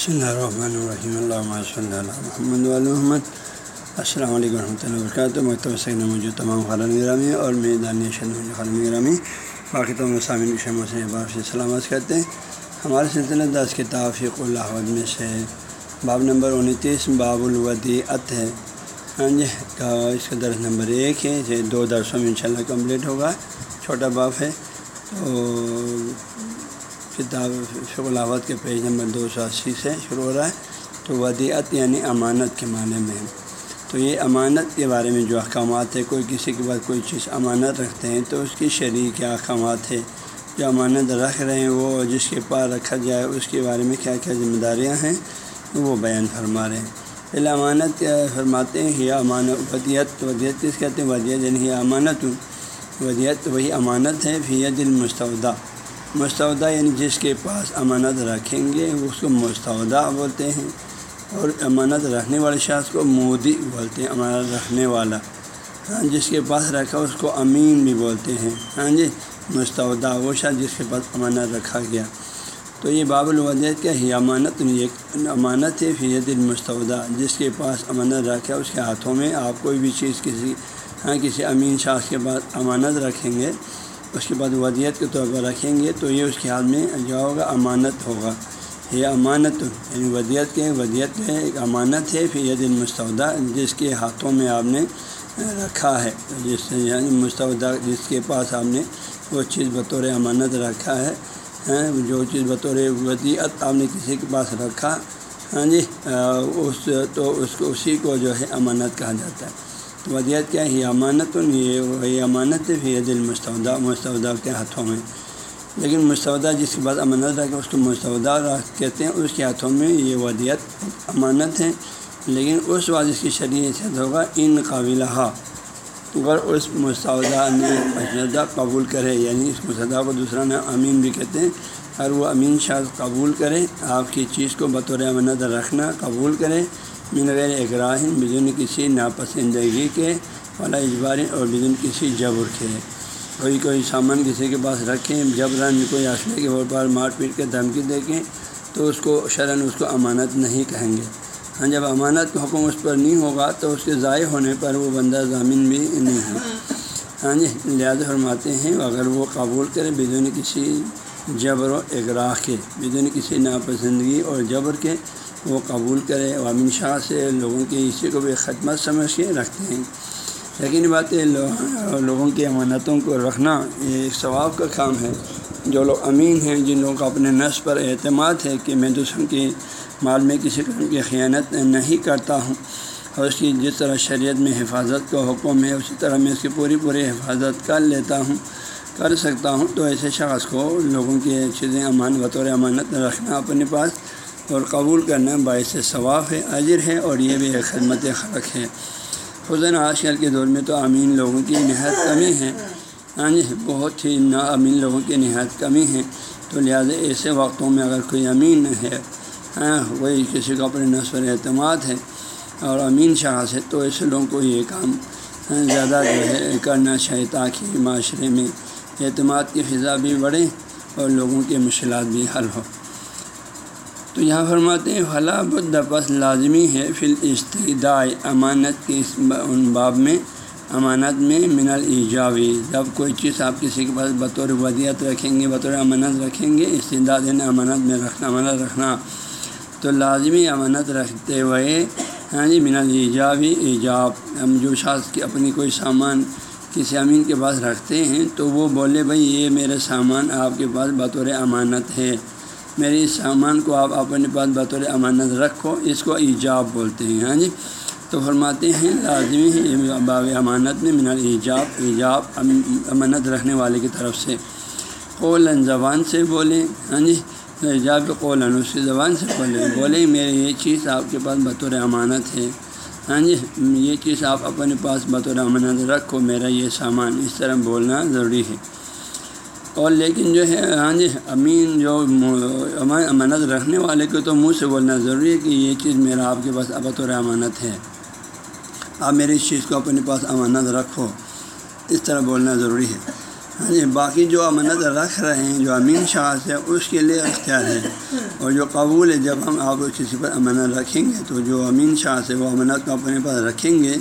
بسم اللہ الرحمن الرحیم اللہ صلی اللہ محمد محمد السلام علیکم ورحمۃ اللہ وبرکاتہ مکتب سین موجود تمام خالن گرامی اور میدان خالن گرامی باقی تمام سامعین شمع سے باب سے سلامت کرتے ہیں ہمارے سلسلہ دس کتاب فیق اللہ میں سے باب نمبر انتیس باب الودیعت ہے ہاں جی اس کا درس نمبر ایک ہے یہ دو درسوں میں انشاءاللہ کمپلیٹ ہوگا چھوٹا باپ ہے تو کتاب فق کے پیج نمبر دو سو اسی سے شروع ہو رہا ہے، تو ودیعت یعنی امانت کے معنی میں۔ ہے تو یہ امانت کے بارے میں جو احکامات ہے کوئی کسی کے بعد کوئی چیز امانت رکھتے ہیں، تو اس کی شریک کیا احکامات ہے جو امانت رکھ رہے ہیں، وہ جس کے پاس رکھا جائے، اس کے بارے میں کیا کیا ذمہ داریاں ہیں؟ وہ بیان فرما رہے ہیں۔ پہلے امانت فرماتے ہیں یہ امانت ودیت ودیت کس کہتے ہیں؟ ودیت یعنی یہ امانت۔ ودیت وہی امانت ہے فیت المستودہ مستودہ یعنی جس کے پاس امانت رکھیں گے، اس کو مستودہ بولتے ہیں اور امانت رکھنے والے شخص کو مودی بولتے ہیں، امانت رکھنے والا۔ ہاں جس کے پاس رکھا، اس کو امین بھی بولتے ہیں۔ ہاں جی مستودہ وہ شخص جس کے پاس امانت رکھا گیا۔ تو یہ باب الودیت کیا ہی امانت ایک امانت ہے فیت المستودہ جس کے پاس امانت رکھا، اس کے ہاتھوں میں آپ کوئی بھی چیز، کسی ہاں کسی امین شخص کے پاس امانت رکھیں گے اس کے بعد ودیت کے طور پر رکھیں گے تو یہ اس کے ہاتھ میں جو ہوگا، امانت ہوگا۔ یہ امانت یعنی ودیت کے ودیت ہے ایک امانت ہے، پھر یہ دن مستودہ جس کے ہاتھوں میں آپ نے رکھا ہے۔ جس یعنی مستودہ جس کے پاس آپ نے وہ چیز بطور امانت رکھا ہے ہاں، جو چیز بطور ودیت آپ نے کسی کے پاس رکھا ہاں جی اس تو اس کو اسی کو جو ہے امانت کہا جاتا ہے۔ تو ودیت کیا ہے؟ امانت یہ وہی امانت ہے پھر دل مستودہ مستودہ کے ہاتھوں میں۔ لیکن مستودہ جس کے بعد امانت رکھے اس کو مستودہ رکھ کہتے ہیں۔ اس کے ہاتھوں میں یہ ودیت امانت ہے۔ لیکن اس بعد کی شریعت ہوگا ان قابلہ اگر اس مستودہ نے مستودہ قبول کرے یعنی اس مستودہ کو دوسرا نام امین بھی کہتے ہیں۔ اگر وہ امین شاید قبول کرے، آپ کی چیز کو بطور امانت رکھنا قبول کرے۔ من غیر اقراہم بدون کسی ناپسندگی کے والا اجباری اور بدون کسی جبر کے۔ کوئی کوئی سامان کسی کے پاس رکھیں جبراً کوئی اسلحے کے طور پر مار پیٹ کے دھمکی دے کے تو اس کو شرن، اس کو امانت نہیں کہیں گے۔ ہاں جب امانت کا حکم اس پر نہیں ہوگا تو اس کے ضائع ہونے پر وہ بندہ ضامین بھی نہیں ہے۔ ہاں جی لہٰذا فرماتے ہیں، اگر وہ قبول کرے بدون کسی جبر و اقراح کے، بدون کسی ناپسندگی اور جبر کے وہ قبول کرے اور امین شاہ سے لوگوں کی اسی کو بھی خدمت سمجھ کے رکھتے ہیں۔ لیکن بات ہے لوگوں کی امانتوں کو رکھنا یہ ایک ثواب کا کام ہے۔ جو لوگ امین ہیں، جن لوگوں کا اپنے نس پر اعتماد ہے کہ میں دوسروں کی مال میں کسی قسم کی خیانت نہیں کرتا ہوں اور اس کی جس طرح شریعت میں حفاظت کا حکم ہے، اسی طرح میں اس کی پوری پوری حفاظت کر لیتا ہوں، کر سکتا ہوں۔ تو ایسے شخص کو لوگوں کی چیزیں امان بطور امانت رکھنا اپنے پاس اور قبول کرنا باعث ثواف ہے، اجر ہے اور یہ بھی ایک خدمت خلق ہے۔ خزن آج کل کے دور میں تو امین لوگوں کی نہایت کمی ہے۔ ہاں جی بہت ہی نا امین لوگوں کی نہایت کمی ہے۔ تو لہٰذا ایسے وقتوں میں اگر کوئی امین ہے ہاں وہی کسی کو اپنے نصر اعتماد ہے اور امین شخص ہے، تو ایسے لوگوں کو یہ کام ہاں، زیادہ جو ہے کرنا چاہیے تاکہ معاشرے میں اعتماد کی فضا بھی بڑھے اور لوگوں کے مشکلات بھی حل ہو تو یہاں فرماتے ہیں فلاں بدھ پس لازمی ہے فی استدائی امانت کے اس ان باب میں، امانت میں من الجاوی جب کوئی چیز آپ کسی کے پاس بطور ودیت رکھیں گے، بطور امانت رکھیں گے استداد یعنی امانت میں رکھنا، امانت رکھنا، تو لازمی امانت رکھتے ہوئے ہاں جی من الجاوی ایجاب ہم جو شاذ کی اپنی کوئی سامان کسی امین کے پاس رکھتے ہیں، تو وہ بولے، بھائی، یہ میرا سامان آپ کے پاس بطور امانت ہے۔ میری سامان کو آپ اپنے پاس بطور امانت رکھو، اس کو ایجاب بولتے ہیں ہاں جی؟ تو فرماتے ہیں، لازمی ہے باب امانت میں من الجاب ایجاب امانت رکھنے والے کی طرف سے۔ قول زبان سے بولیں ہاں جی؟ ایجاب قول اس کی زبان سے بولیں۔ بولیں، میرے یہ چیز آپ کے پاس بطور امانت ہے۔ ہاں جی؟ یہ چیز آپ اپنے پاس بطور امانت رکھو، میرا یہ سامان، اس طرح بولنا ضروری ہے۔ اور لیکن جو ہے ہاں جی امین جو امانت رکھنے والے کو تو منہ سے بولنا ضروری ہے کہ یہ چیز میرا آپ کے پاس بطور امانت ہے۔ آپ میری اس چیز کو اپنے پاس امانت رکھو۔ اس طرح بولنا ضروری ہے۔ ہاں جی باقی جو امانت رکھ رہے ہیں، جو امین شخص ہے، اس کے لیے اختیار ہے۔ اور جو قبول ہے، جب ہم آپ کسی پر امانت رکھیں گے، تو جو امین شخص ہے، وہ امانت کو اپنے پاس رکھیں گے۔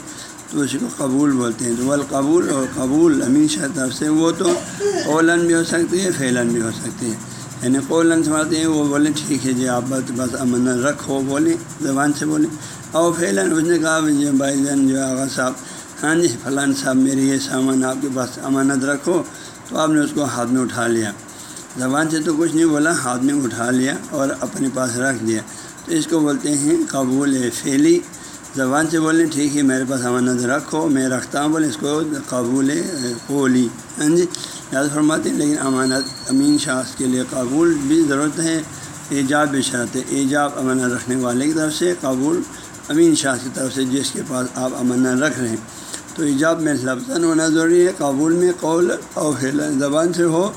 تو اسی کو قبول بولتے ہیں تو وہ قبول اور قبول امین شاہ طرف سے وہ تو اولن بھی ہو سکتی ہے فیلن بھی ہو سکتی ہے یعنی قولن سمجھتے ہیں، وہ بولیں، ٹھیک ہے جی آپ بس بس امن رکھو، بولیں، زبان سے بولیں۔ اور فیلن اس نے کہا جی بھائی جان جو آغا صاحب ہاں جی فلان صاحب میری یہ سامان آپ کے پاس امانت رکھو۔ تو آپ نے اس کو ہاتھ میں اٹھا لیا۔ زبان سے تو کچھ نہیں بولا، ہاتھ میں اٹھا لیا اور اپنے پاس رکھ دیا۔ تو اس کو بولتے ہیں قبول فیلی زبان سے بولیں، ٹھیک ہے، میرے پاس امانت رکھو، میں رکھتا ہوں بولے اس کو قبول قولی ہاں جی؟ یاد فرماتے ہیں، لیکن امانت، امین شاخ کے لیے قبول بھی ضرورت ہے، ایجاب بھی شرط ہے۔ ایجاب امانت رکھنے والے کی طرف سے، قبول امین شاہ کی طرف سے، جس کے پاس آپ امانت رکھ رہے ہیں۔ تو ایجاب میں لفظ ہونا ضروری ہے، قبول میں قول اور پھیلن زبان سے ہو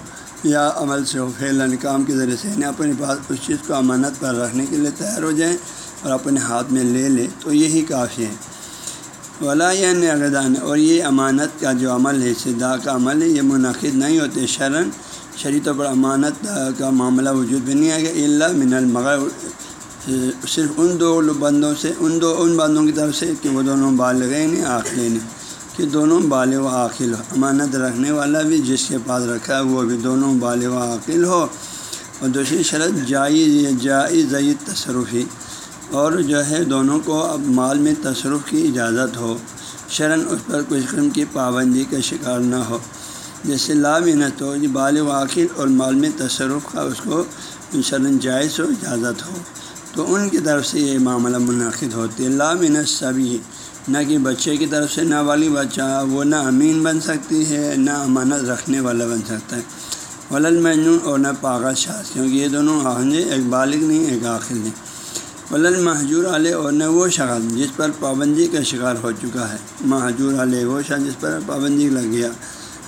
یا عمل سے ہو۔ پھیلن کام کے ذریعے سے یعنی اپنے پاس اس چیز کو امانت پر رکھنے کے لیے تیار ہو جائیں۔ اور اپنے ہاتھ میں لے لے، تو یہی کافی ہے۔ ولا یعنی اگدان اور یہ امانت کا جو عمل ہے صدا کا عمل ہے، یہ منعقد نہیں ہوتے شرن شری طور پر امانت کا معاملہ وجود بھی نہیں آئے گا اللہ من المغر صرف ان دو بندوں سے، ان دو، ان بندوں کی طرف سے کہ وہ دونوں بالغین آخرین کہ دونوں بال و عاقل ہو امانت رکھنے والا بھی جس کے پاس رکھا ہے، وہ بھی دونوں بال و عاقل ہو اور دوسری شرط، جائز جائز تصرفی۔ اور جو ہے دونوں کو اب مال میں تصرف کی اجازت ہو۔ شرن اس پر کچھ قسم کی پابندی کا شکار نہ ہو۔ جیسے لامنت ہو بال و عاقل اور مال میں تصرف کا اس کو شرن جائز ہو اجازت ہو۔ تو ان کی طرف سے یہ معاملہ منعقد ہوتی ہے لامنت سبھی، نہ کہ بچے کی طرف سے، نہ والی بچہ، وہ نہ امین بن سکتی ہے، نہ امانت رکھنے والا بن سکتا ہے۔ ولل مجنون اور نہ پاغل شاذ کیونکہ یہ دونوں آہنجے ایک بالغ نہیں، ایک آخر نہیں۔ ولل محجور علیہ اور نہ وہ شخص جس پر پابندی کا شکار ہو چکا ہے۔ محجور علیہ وہ شخص جس پر پابندی لگ گیا۔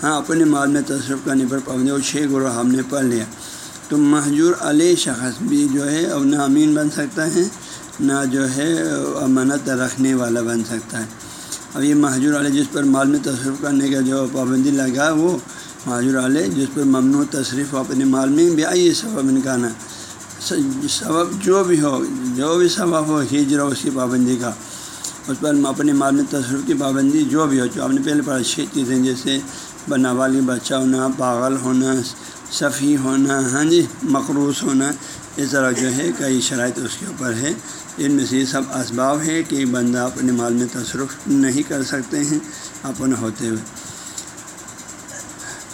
ہاں اپنے مال میں تصرف کرنے پر پابندی وہ چھ گروہ ہم نے پڑھ لیا۔ تو محجور علیہ شخص بھی جو ہے، اب نہ امین بن سکتا ہے، نہ جو ہے، امانت رکھنے والا بن سکتا ہے۔ اب یہ محجور علیہ جس پر مال میں تصرف کرنے کا جو پابندی لگا، وہ محجور علیہ جس پر ممنوع تصریف اپنے مال میں بھی آئیے، سبب نکانا سبب جو بھی ہو جو بھی سبب ہو ہجر اس کی پابندی کا۔ اس پر اپنے مال میں تصرف کی پابندی جو بھی ہو، جو آپ نے پہلے پڑھا چھ چیزیں جیسے بنا والی بچہ ہونا، پاگل ہونا، صفی ہونا ہاں جی مقروض ہونا، اس طرح جو ہے کئی شرائط اس کے اوپر ہے ان میں سے یہ سب اسباب ہے کہ بندہ اپنے مال میں تصرف نہیں کر سکتے ہیں اپنے ہوتے ہوئے۔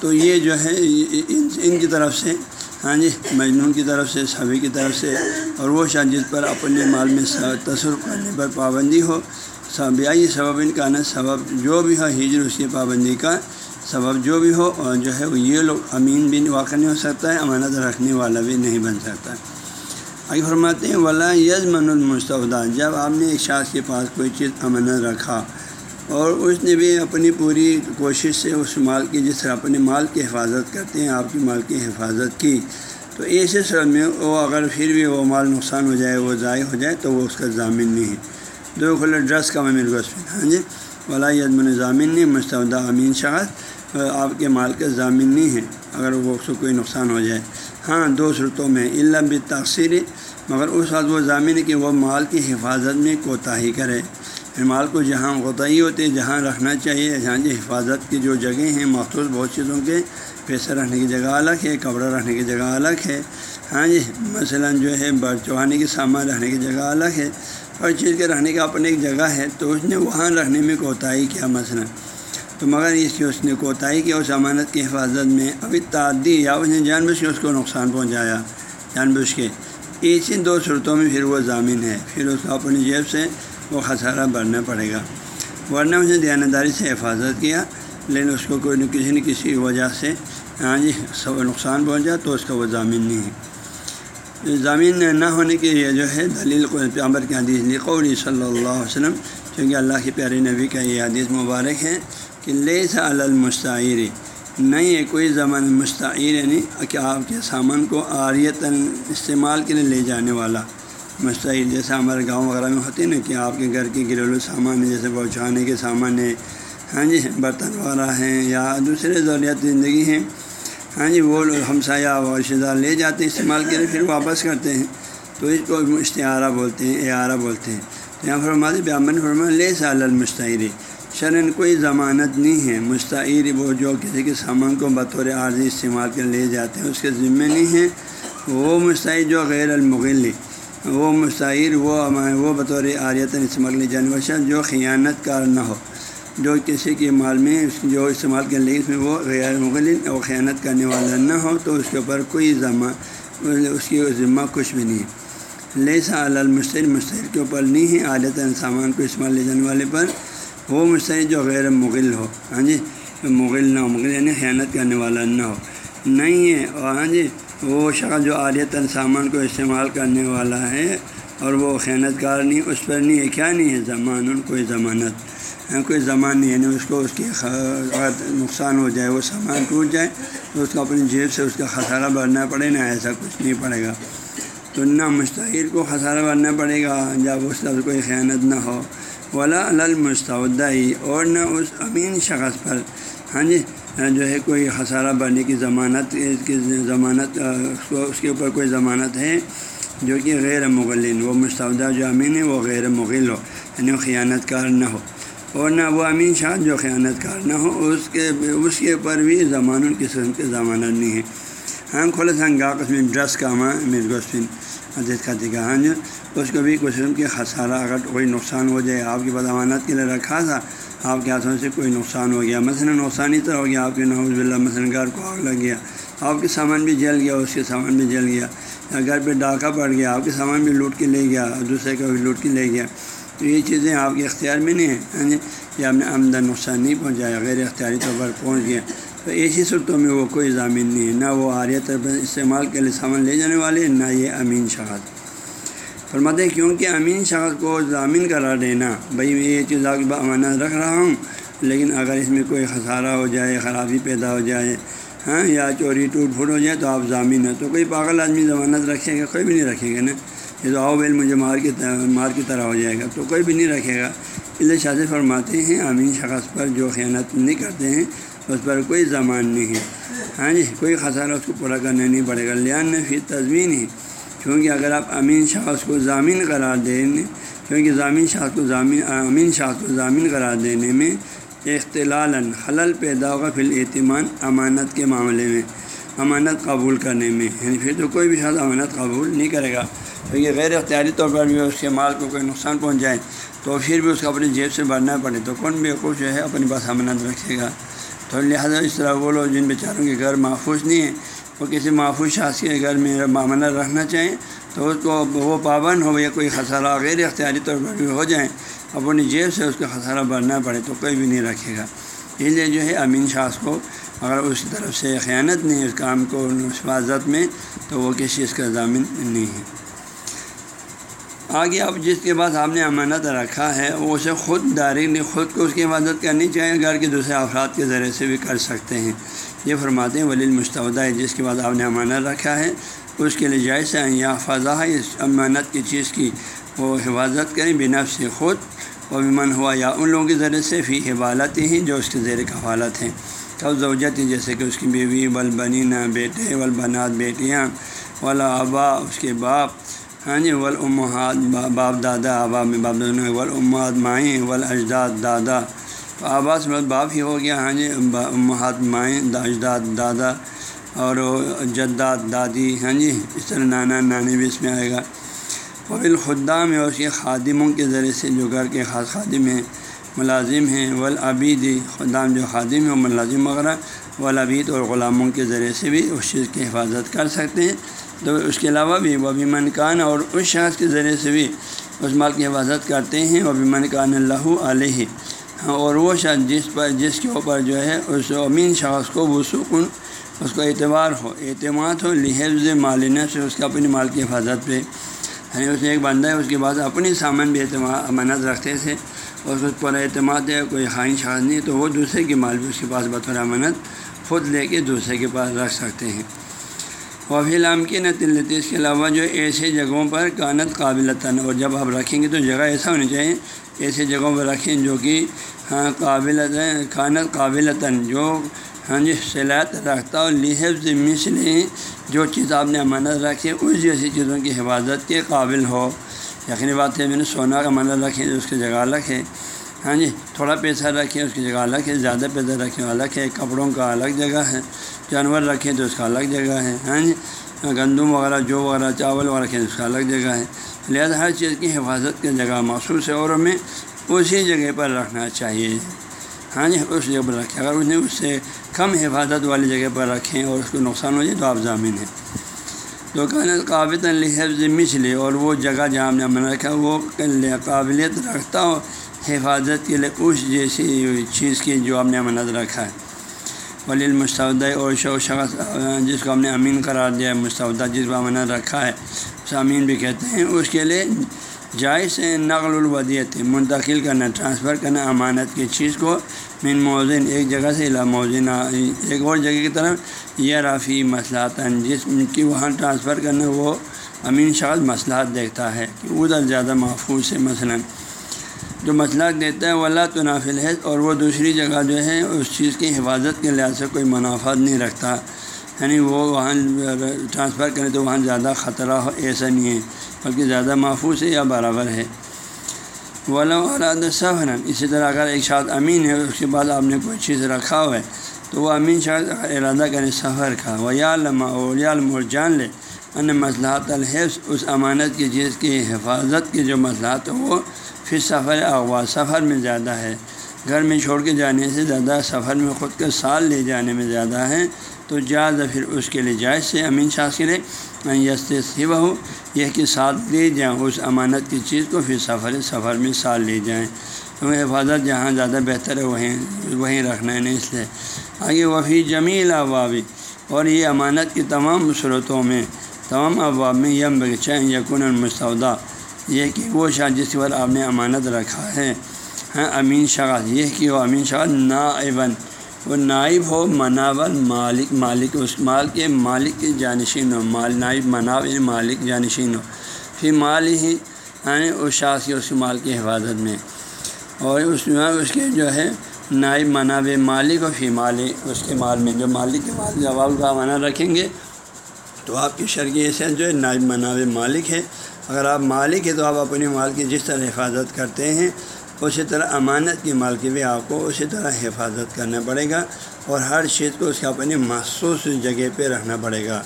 تو یہ جو ہے ان کی طرف سے ہاں جی مجنون کی طرف سے سبھی کی طرف سے، اور وہ شاہ جس پر اپنے مال میں تصرف کرنے پر پابندی ہو۔ سبیائی سبب ان کا نا سبب جو بھی ہو، ہجر اس کی پابندی کا سبب جو بھی ہو، اور جو ہے، یہ لوگ امین بھی واقع نہیں ہو سکتا ہے، امانت رکھنے والا بھی نہیں بن سکتا ہے۔ آگے فرماتے ہیں، ولا یز من المستعودہ جب آپ نے ایک شاخ کے پاس کوئی چیز امانت رکھا اور اس نے بھی اپنی پوری کوشش سے اس مال کی، جس طرح اپنے مال کی حفاظت کرتے ہیں، آپ کی مال کی حفاظت کی۔ تو ایسے صورت میں وہ اگر پھر بھی وہ مال نقصان ہو جائے، وہ ضائع ہو جائے، تو وہ اس کا ضامن نہیں ہے۔ دو کھلے ڈرس کا میں گوشت ہاں جی۔ ولا یزمن ضامن نہیں مستعودہ امین شخص آپ کے مال کا ضامن نہیں ہے۔ اگر وہ اس کو کوئی نقصان ہو جائے۔ ہاں دو صورتوں میں۔ علم بھی تاثیر مگر اس وقت وہ ضامن ہے کہ وہ مال کی حفاظت میں کوتاہی کرے۔ مال کو جہاں کوتاہی ہوتی ہے، جہاں رکھنا چاہیے، جہاں جی حفاظت کی جو جگہیں ہیں، مخصوص بہت چیزوں کے پیسہ رکھنے کی جگہ الگ ہے کپڑا رکھنے کی جگہ الگ ہے۔ ہاں جی مثلا جو ہے برچوانے کی سامان رکھنے کی جگہ الگ ہے۔ ہر چیز کے رکھنے کا اپنے ایک جگہ ہے، تو اس نے وہاں رکھنے میں کوتاہی کیا مثلا۔ تو مگر اس کی اس نے کوتاہی کیا اس امانت کی حفاظت میں ابھی تعدی یا اس نے جان بوجھ کے اس کو نقصان پہنچایا جان بوجھ کے۔ اسی دو صورتوں میں پھر وہ ضامین ہے۔ پھر اس کو اپنی جیب سے وہ خسارہ بھرنا پڑے گا۔ ورنہ اس نے دیانتداری سے حفاظت کیا، لیکن اس کو کوئی نہ کسی نہ کسی وجہ سے ہاں جی سب نقصان پہنچا تو اس کا وہ ضامین نہیں ہے۔ ضامین نہ ہونے کے لیے جو ہے دلیل کو پیامبر کی حدیث لقولی صلی اللہ علیہ وسلم، چونکہ اللہ کی پیاری نبی کا یہ حدیث مبارک ہے کہ لے سا المستعری نہیں ہے کوئی زمان مستعر یعنی کہ آپ کے سامان کو آریتاً استعمال کے لیے لے جانے والا۔ مستعر جیسے ہمارے گاؤں وغیرہ میں ہوتی ہے نا کہ آپ کے گھر کے گھریلو سامان ہے جیسے پہنچانے کے سامان ہے ہاں جی برتن وغیرہ ہیں یا دوسرے ضروریات زندگی ہیں۔ ہاں جی وہ ہمسایہ و رشتے دار لے جاتے ہیں، استعمال کے لیے پھر واپس کرتے ہیں۔ تو اس کو اشتہارہ بولتے ہیں، اعارہ بولتے ہیں۔ تو یہاں فرماتے بیامن فرما لے سال المستعری شرن کوئی ضمانت نہیں ہے۔ مستعیر وہ جو کسی کے سامان کو بطور عارضی استعمال کر لے جاتے ہیں، اس کے ذمے نہیں ہیں وہ مستعیر جو غیر المغلی وہ مستعیر وہ وہ بطور عاریت استعمال لی جانے جو خیانت کار نہ ہو، جو کسی کے مال میں جو استعمال کر لی اس میں وہ غیر مغل اور خیانت کرنے والا نہ ہو، تو اس کے اوپر کوئی ذمہ اس کی ذمہ کچھ بھی نہیں ہے۔ لے سا المستر مستحر کے اوپر نہیں ہے۔ عادت سامان کو استعمال لے جانے والے پر وہ مستحر جو غیر مغل ہو۔ ہاں جی مغل نہ ہو مغل یعنی خیانت کرنے والا نہ ہو۔ نہیں ہے۔ اور ہاں جی وہ شخص جو عالیت سامان کو استعمال کرنے والا ہے اور وہ خیانت کار نہیں، اس پر نہیں ہے، کیا نہیں ہے زمان؟ کوئی ضمانت۔ ہاں، کوئی زمان نہیں یعنی اس کو اس کی نقصان ہو جائے، وہ سامان ٹوٹ جائے، تو اس کو اپنی جیب سے اس کا خسارہ بھرنا پڑے، نہ ایسا کچھ نہیں پڑے گا۔ تو نہ مستحیر کو خسارہ بھرنا پڑے گا، جب اس طرح کوئی خیانت نہ ہو۔ ولا المستعودی اور نہ اس امین شخص پر۔ ہاں جی جو ہے کوئی خسارہ بھرنے کی ضمانت کی ضمانت، اس کے اوپر کوئی ضمانت ہے جو کہ غیر مغلین وہ مستعودہ جو امین ہے وہ غیر مغل ہو یعنی وہ خیانت کار نہ ہو۔ اور نہ وہ امین شاہ جو خیانت کار نہ ہو، اس کے اس کے اوپر بھی زمان قسم کے ضمانت نہیں ہے۔ ہاں کھولے سن گا قسم، ڈرس کا ماں میر گوسفن عزیز کا۔ ہاں جو اس کو بھی قسم کے خسارہ، اگر کوئی نقصان ہو جائے، آپ کی بدامانت کے لیے رکھا تھا آپ کے ہاتھوں سے کوئی نقصان ہو گیا؟ مثلاً نقصان ہی طرح ہو گیا، آپ کے نوز بلّہ مثلاً گھر کو آگ لگ گیا، آپ کے سامان بھی جل گیا، اس کے سامان بھی جل گیا، یا گھر پہ ڈاکہ پڑ گیا، آپ کے سامان بھی لوٹ کے لے گیا، دوسرے کا بھی لوٹ کے لے گیا۔ تو یہ چیزیں آپ کے اختیار میں نہیں ہیں یعنی یہ آپ نے آمدن نقصان نہیں پہنچایا، غیر اختیاری طور پر پہنچ گیا۔ تو ایسی صورتوں میں وہ کوئی ضامین نہیں ہے، نہ وہ آریہ طرف استعمال کے لیے سامان لے جانے والے، نہ یہ امین شخص فرماتے ہیں کیونکہ امین شخص کو ضامین قرار دینا۔ بھائی، میں یہ چیز آپ امانت رکھ رہا ہوں، لیکن اگر اس میں کوئی خسارہ ہو جائے، خرابی پیدا ہو جائے ہاں یا چوری ٹوٹ پھوٹ ہو جائے، تو آپ ضامین ہیں۔ تو کوئی پاگل آدمی ضمانت رکھے گا، کوئی بھی نہیں رکھے گا نا۔ یہ تو آؤ بیل مجھے مار کی طرح مار کی طرح ہو جائے گا۔ تو کوئی بھی نہیں رکھے گا۔ اللہ شاذ فرماتے ہیں، امین شخص پر جو خیانت نہیں کرتے ہیں، اس پر کوئی زمان نہیں ہے۔ ہاں جی کوئی خسارہ اس کو پورا کرنا نہیں پڑے گا۔ لیان پھر تضمین ہی کیونکہ اگر آپ امین شخص کو ضامین قرار دیں کیونکہ ضامین شخص کو ضامین امین شخص کو ضامین قرار دینے میں اختلال خلل پیدا ہوگا پھر اعتماد امانت کے معاملے میں، امانت قبول کرنے میں۔ یعنی پھر تو کوئی بھی شخص امانت قبول نہیں کرے گا۔ کیونکہ غیر اختیاری طور پر بھی اس کے مال کو کوئی نقصان پہنچ جائے تو پھر بھی اس کو اپنی جیب سے بھرنا پڑے۔ تو کون بھی کچھ جو ہے اپنے پاس امانت رکھے گا۔ تو لہٰذا اس طرح وہ لوگ جن بیچاروں کے گھر محفوظ نہیں ہیں وہ کسی محفوظ شخص کے گھر میں امانت رکھنا چاہیں تو اس کو وہ پابند ہو یا کوئی خسارہ غیر اختیاری طور پر بھی ہو جائیں، اپنی جیب سے اس کو خسارہ بھرنا پڑے تو کوئی بھی نہیں رکھے گا۔ اس لیے جو ہے امین شاخ کو اگر اس کی طرف سے خیانت نہیں، اس کام کو حفاظت میں تو وہ کسی چیز کا ضامن نہیں ہے۔ آگے اب جس کے بعد آپ نے امانت رکھا ہے، وہ اسے خود ڈائریکٹلی خود کو اس کی حفاظت کرنی چاہیے گھر کے دوسرے افراد کے ذریعے سے بھی کر سکتے ہیں۔ یہ فرماتے ہیں ولی المستودہ ہے جس کے بعد آپ نے امانت رکھا ہے، اس کے لیے جائز ہے یا فضا ہے اس امانت کی چیز کی وہ حفاظت کریں بنا سے خود و من ہوا یا ان لوگوں کے ذریعے سے فی حوالت ہی، جو اس کے زیر کفالت ہیں۔ تب زوجت ہی، جیسے کہ اس کی بیوی ولبنینا بیٹے ولبنات بیٹیاں ولا آبا اس کے باپ ہاں جی ولامہات باپ دادا آبا میں باپ دادا ولامات مائیں ولاجداد دادا تو آبا باپ ہی ہو گیا ہاں جی امہات مائیں اجداد دادا اور جداد دادی ہاں جی اس طرح نانا نانی بھی اس میں آئے گا۔ قبل خدام ہے اس کے خادموں کے ذریعے سے جو گھر کے خاص خادم ہیں، ملازم ہیں ولابیدی خدام جو خادم ہیں ملازم وغیرہ ولابید اور غلاموں کے ذریعے سے بھی اس چیز کی حفاظت کر سکتے ہیں۔ تو اس کے علاوہ بھی وہ بھی منکان اور اس شخص کے ذریعے سے بھی اس مال کی حفاظت کرتے ہیں۔ وہ بھی منکان اللہ علیہ اور وہ شخص جس پر جس کے اوپر جو ہے اس امین شخص کو وہ سکون اس کو اعتبار ہو، اعتماد ہو لحظ مالینہ سے اس کا اپنی مال کی حفاظت پہ۔ یعنی اس ایک بندہ ہے، اس کے بعد اپنی سامان بھی اعتماد امانت رکھتے تھے اور اس پر اعتماد ہے، کوئی خائن شاذ نہیں، تو وہ دوسرے کی مال بھی اس کے پاس بطور امانت خود لے کے دوسرے کے پاس رکھ سکتے ہیں۔ وفی الام کی اس کے علاوہ جو ایسے جگہوں پر کانت قابلتاً، اور جب آپ رکھیں گے تو جگہ ایسا ہونی چاہیے، ایسے جگہوں پر رکھیں جو کہ ہاں قابل کانت قابلتاً، جو ہاں جی صلاحیت رکھتا ہو لحفظ مثل جو چیز آپ نے امانت رکھی اس جیسی چیزوں کی حفاظت کے قابل ہو۔ یقینی بات ہے، میں نے سونا کا امانت رکھے اس کی جگہ الگ ہے۔ ہاں جی تھوڑا پیسہ رکھیں اس کی جگہ الگ ہے، زیادہ پیسہ رکھیں الگ ہے، کپڑوں کا الگ جگہ ہے۔ جانور رکھیں تو اس کا الگ جگہ ہے ہاں جی؟ گندم وغیرہ، جو وغیرہ، چاول وغیرہ رکھیں اس کا الگ جگہ ہے۔ لہٰذا ہر چیز کی حفاظت کی جگہ مخصوص ہے اور ہمیں اسی جگہ پر رکھنا چاہیے۔ ہاں جی؟ اس جگہ پر رکھیں۔ اگر اس نے اس سے کم حفاظت والی جگہ پر رکھیں اور اس کو نقصان ہو جائے تو آپ ضامین ہیں۔ تو قابل الحفظ مچھلی اور وہ جگہ جہاں ہم نے من رکھا، وہ قابلیت رکھتا ہو، حفاظت کے لیے اس جیسی چیز کی جو ہم نے امانت رکھا ہے۔ ولی المستودہ اور شو شخص، جس کو ہم نے امین قرار دیا ہے مستودہ جس کو امانت رکھا ہے، اس امین بھی کہتے ہیں۔ اس کے لیے جائز نقل الودیت منتقل کرنا، ٹرانسفر کرنا امانت کی چیز کو من موزن، ایک جگہ سے علا موزن، ایک اور جگہ کی طرف، یہ رافی مسئلات جس کی وہاں ٹرانسفر کرنا، وہ امین شخص مسئلات دیکھتا ہے کہ ادھر زیادہ محفوظ ہے، مثلاً جو مسئلہ دیتا ہے، وہ اللہ تو نافل ہے اور وہ دوسری جگہ جو ہے، اس چیز کی حفاظت کے لحاظ سے کوئی منافع نہیں رکھتا۔ یعنی وہ وہاں ٹرانسفر کرے تو وہاں زیادہ خطرہ ہو، ایسا نہیں ہے، بلکہ زیادہ محفوظ ہے یا برابر ہے۔ ولاد سفر اسی طرح اگر ایک شاید امین ہے، اس کے بعد آپ نے کوئی چیز رکھا ہوا ہے، تو وہ امین شاید ارادہ کرے سفر کا۔ وہ یا اور جان لے ان مسئلات الحفظ، اس امانت کی چیز کی حفاظت کی جو مسئلات ہو وہ پھر سفر اغوا سفر میں زیادہ ہے۔ گھر میں چھوڑ کے جانے سے زیادہ سفر میں خود کے سال لے جانے میں زیادہ ہے۔ تو جائز پھر اس کے لیے جائز سے امین شاہ کے لیے یس سوا ہو یہ کہ ساتھ لے جائیں، اس امانت کی چیز کو پھر سفر سفر میں سال لے جائیں۔ تو حفاظت جہاں زیادہ بہتر ہے، وہیں وہیں رکھنا ہے نہیں اس لیے۔ آگے وفی جمیل ابابی اور یہ امانت کی تمام صورتوں میں، تمام ابواب میں یم بغچہ یقون المستودہ یہ کہ وہ شاہ جس پر آپ نے امانت رکھا ہے ہاں امین شاخ یہ کہ وہ امین شاخ نائباً، وہ نائب ہو مناول مالک مالک اس مال کے مالک کی جانشین ہو، مال نائب مناب یعنی مالک جانشین ہو پھر مال ہی یعنی اس شاخ کی اس کے مال کی حفاظت میں۔ اور اس میں اس کے جو ہے نائب مناب مالک اور فی مال اس کے مال میں جو مالک کے مال جواب کا معنی رکھیں گے، تو آپ کی شرکی ایسے جو ہے نائب مناب مالک ہے۔ اگر آپ مالک ہیں تو آپ اپنے مال کی جس طرح حفاظت کرتے ہیں، اسی طرح امانت کی مال کی بھی آپ کو اسی طرح حفاظت کرنا پڑے گا اور ہر چیز کو اس کے اپنی مخصوص جگہ پہ رکھنا پڑے گا۔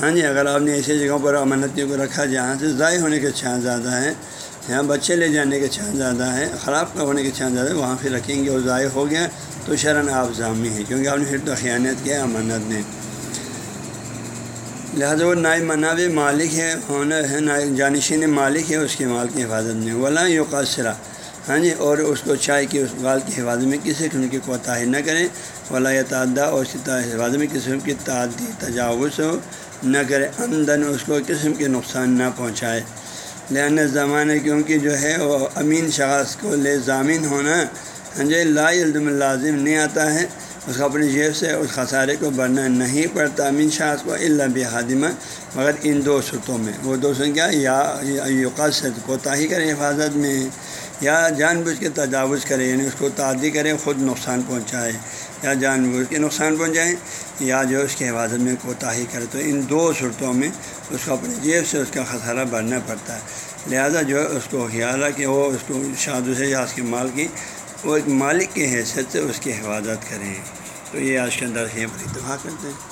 ہاں جی اگر آپ نے ایسی جگہوں پر امانتیوں کو رکھا جہاں سے ضائع ہونے کے چانس زیادہ ہیں، یہاں بچے لے جانے کے چانس زیادہ ہیں، خراب کا ہونے کے چانس زیادہ ہے وہاں پھر رکھیں گے اور ضائع ہو گیا تو شرن آپ ضامی ہیں، کیونکہ آپ نے پھر تو خیانت کیا، امانت نے۔ لہٰذا وہ نائب مناب مالک ہے ہونر ہے نائب جانشین مالک ہے اس کے مال کی حفاظت میں۔ ولا یوقاصرہ ہاں جی اور اس کو چائے کی اس مال کی حفاظت میں کسی قسم کی کوتاہی نہ کریں۔ ولا تعداد اور اس کی حفاظت میں کسی قسم کی تعدی تجاوز ہو نہ کرے آمدن اس کو قسم کے نقصان نہ پہنچائے۔ لہٰذا زمانے کیونکہ جو ہے، وہ امین شخص کو لے ضامین ہونا ہاں جی لا علم لازم نہیں آتا ہے۔ اس کو اپنی جیب سے اس خسارے کو بھرنا نہیں پڑتا امین شاہ کو اللہ بحادمہ مگر ان دو صورتوں میں۔ وہ دو سو کیا؟ یا یوقت کوتاہی کرے حفاظت میں، یا جان بوجھ کے تجاوز کرے یعنی اس کو تعدی کرے خود نقصان پہنچائے، یا جان بوجھ کے نقصان پہنچائے یا جو اس کی حفاظت میں کوتاہی کرے۔ تو ان دو صورتوں میں اس کو اپنی جیب سے اس کا خسارہ بھرنا پڑتا ہے۔ لہٰذا جو ہے اس کو خیال کہ وہ اس کو شادو سے یا اس کے مال کی وہ ایک مالک کی حیثیت سے اس کی حفاظت کریں۔ تو یہ آج کے اندر ہی بڑی دعا کرتے ہیں۔